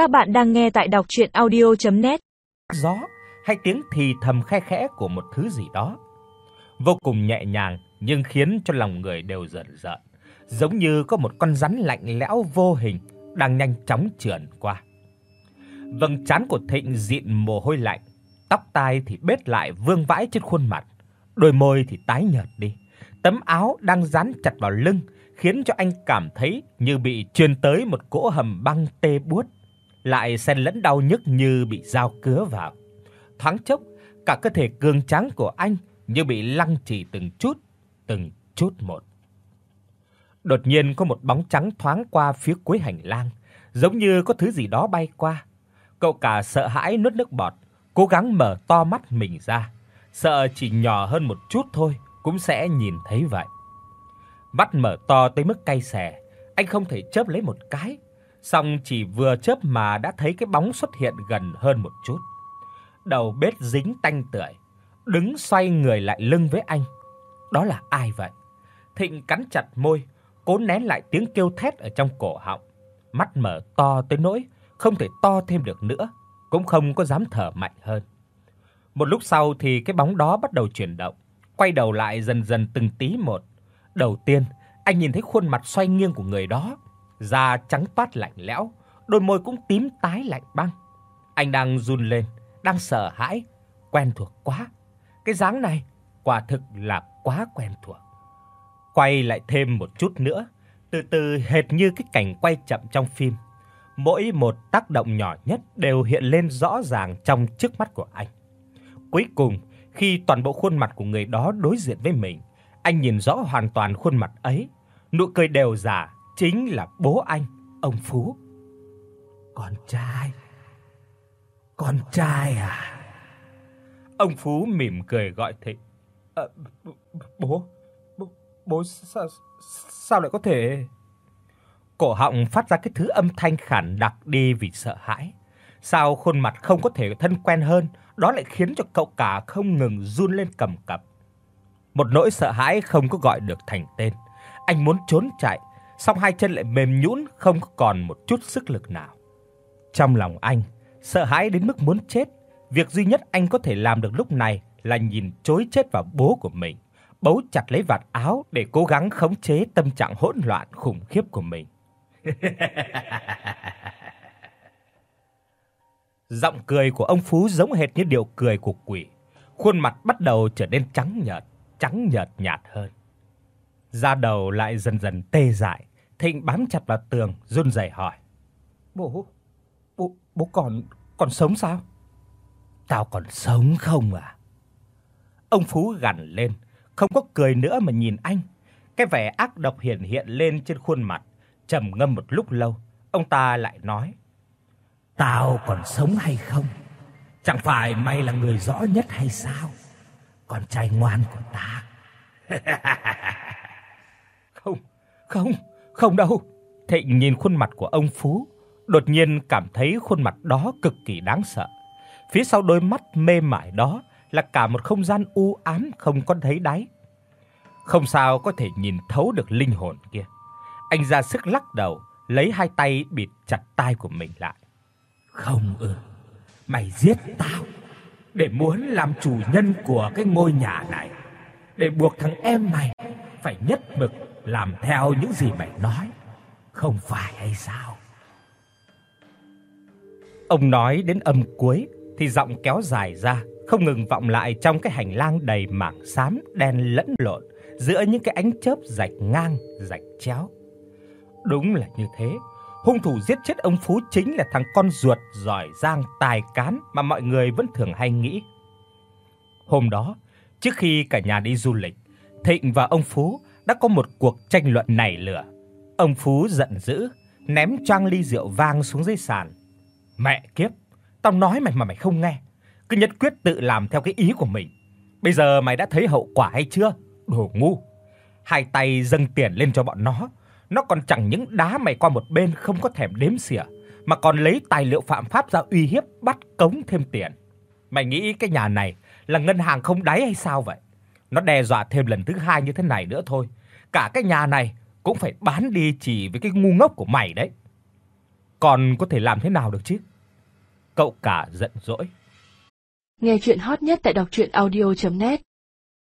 Các bạn đang nghe tại đọc audio net Gió hay tiếng thì thầm khe khẽ của một thứ gì đó. Vô cùng nhẹ nhàng nhưng khiến cho lòng người đều rợn rợn, giống như có một con rắn lạnh lẽo vô hình đang nhanh chóng trườn qua. Vầng trán của Thịnh dịn mồ hôi lạnh, tóc tai thì bết lại vương vãi trên khuôn mặt, đôi môi thì tái nhợt đi. Tấm áo đang dán chặt vào lưng khiến cho anh cảm thấy như bị truyền tới một cỗ hầm băng tê buốt, lại xen lẫn đau nhức như bị dao cứa vào. Thoáng chốc, cả cơ thể cường tráng của anh như bị lăng trì từng chút, từng chút một. Đột nhiên có một bóng trắng thoáng qua phía cuối hành lang, giống như có thứ gì đó bay qua. Cậu cả sợ hãi nuốt nước bọt, cố gắng mở to mắt mình ra, sợ chỉ nhỏ hơn một chút thôi cũng sẽ nhìn thấy vậy. Mắt mở to tới mức cay xè, anh không thể chớp lấy một cái, song chỉ vừa chớp mà đã thấy cái bóng xuất hiện gần hơn một chút. Đầu bếp dính tanh tưởi, đứng xoay người lại lưng với anh. Đó là ai vậy? Thịnh cắn chặt môi, cố nén lại tiếng kêu thét ở trong cổ họng, mắt mở to tới nỗi không thể to thêm được nữa, cũng không có dám thở mạnh hơn. Một lúc sau thì cái bóng đó bắt đầu chuyển động, quay đầu lại dần dần từng tí một. Đầu tiên, anh nhìn thấy khuôn mặt xoay nghiêng của người đó, da trắng toát lạnh lẽo, đôi môi cũng tím tái lạnh băng. Anh đang run lên, đang sợ hãi, quen thuộc quá. Cái dáng này quả thực là quá quen thuộc. Quay lại thêm một chút nữa, từ từ hệt như cái cảnh quay chậm trong phim. Mỗi một tác động nhỏ nhất đều hiện lên rõ ràng trong trước mắt của anh. Cuối cùng, khi toàn bộ khuôn mặt của người đó đối diện với mình, anh nhìn rõ hoàn toàn khuôn mặt ấy, nụ cười đều giả chính là bố anh, ông Phú. Con trai. Con trai à? Ông Phú mỉm cười gọi Thịnh. À, ờ, bố, bố, bố sao sao lại có thể? Cổ họng phát ra cái thứ âm thanh khản đặc đi vì sợ hãi. Sao khuôn mặt không có thể thân quen hơn, đó lại khiến cho cậu cả không ngừng run lên cầm cập. Một nỗi sợ hãi không có gọi được thành tên. Anh muốn trốn chạy, song hai chân lại mềm nhũn không còn một chút sức lực nào. Trong lòng anh, sợ hãi đến mức muốn chết, việc duy nhất anh có thể làm được lúc này là nhìn chối chết vào bố của mình, bấu chặt lấy vạt áo để cố gắng khống chế tâm trạng hỗn loạn khủng khiếp của mình. Giọng cười của ông Phú giống hệt như điệu cười của quỷ, khuôn mặt bắt đầu trở nên trắng nhợt, trắng nhợt nhạt hơn. Da đầu lại dần dần tê dại, Thịnh bám chặt vào tường, run rẩy hỏi: "Bố, bố bố còn còn sống sao?" "Tao còn sống không à?" Ông Phú gằn lên, không có cười nữa mà nhìn anh. Cái vẻ ác độc hiện hiện lên trên khuôn mặt, trầm ngâm một lúc lâu, ông ta lại nói: "Tao còn sống hay không? Chẳng phải mày là người rõ nhất hay sao? Con trai ngoan của ta." không, không, không đâu. Thịnh nhìn khuôn mặt của ông Phú, đột nhiên cảm thấy khuôn mặt đó cực kỳ đáng sợ. Phía sau đôi mắt mê mải đó là cả một không gian u ám không có thấy đáy. Không sao có thể nhìn thấu được linh hồn kia. Anh ra sức lắc đầu, lấy hai tay bịt chặt tai của mình lại. Không ư? Mày giết tao để muốn làm chủ nhân của cái ngôi nhà này, để buộc thằng em mày phải nhất mực làm theo những gì mày nói, không phải hay sao? Ông nói đến âm cuối thì giọng kéo dài ra, không ngừng vọng lại trong cái hành lang đầy mảng xám đen lẫn lộn giữa những cái ánh chớp rạch ngang, rạch chéo. Đúng là như thế, hung thủ giết chết ông Phú chính là thằng con ruột giỏi giang tài cán mà mọi người vẫn thường hay nghĩ. Hôm đó, trước khi cả nhà đi du lịch, Thịnh và ông Phú đã có một cuộc tranh luận nảy lửa. Ông Phú giận dữ, ném choang ly rượu vang xuống dưới sàn. "Mẹ kiếp, tao nói mày mà mày không nghe, cứ nhất quyết tự làm theo cái ý của mình. Bây giờ mày đã thấy hậu quả hay chưa? Đồ ngu." Hai tay dâng tiền lên cho bọn nó, nó còn chẳng những đá mày qua một bên không có thèm đếm xỉa, mà còn lấy tài liệu phạm pháp ra uy hiếp bắt cống thêm tiền. Mày nghĩ cái nhà này là ngân hàng không đáy hay sao vậy? Nó đe dọa thêm lần thứ hai như thế này nữa thôi, cả cái nhà này cũng phải bán đi chỉ với cái ngu ngốc của mày đấy. còn có thể làm thế nào được chứ? Cậu cả giận dỗi. Nghe truyện hot nhất tại doctruyenaudio.net